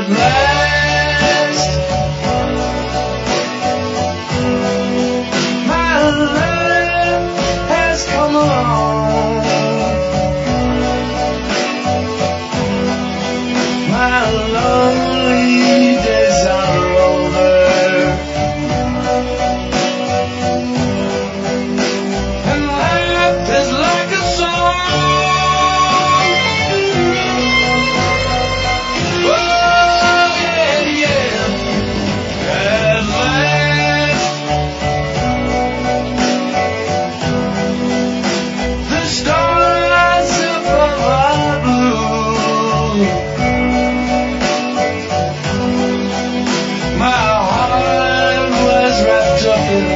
I'd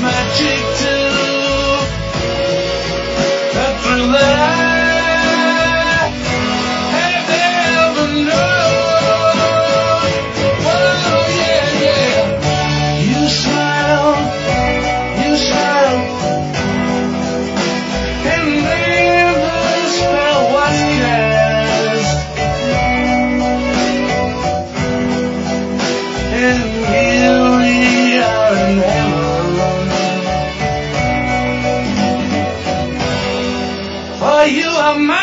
my. you are mine.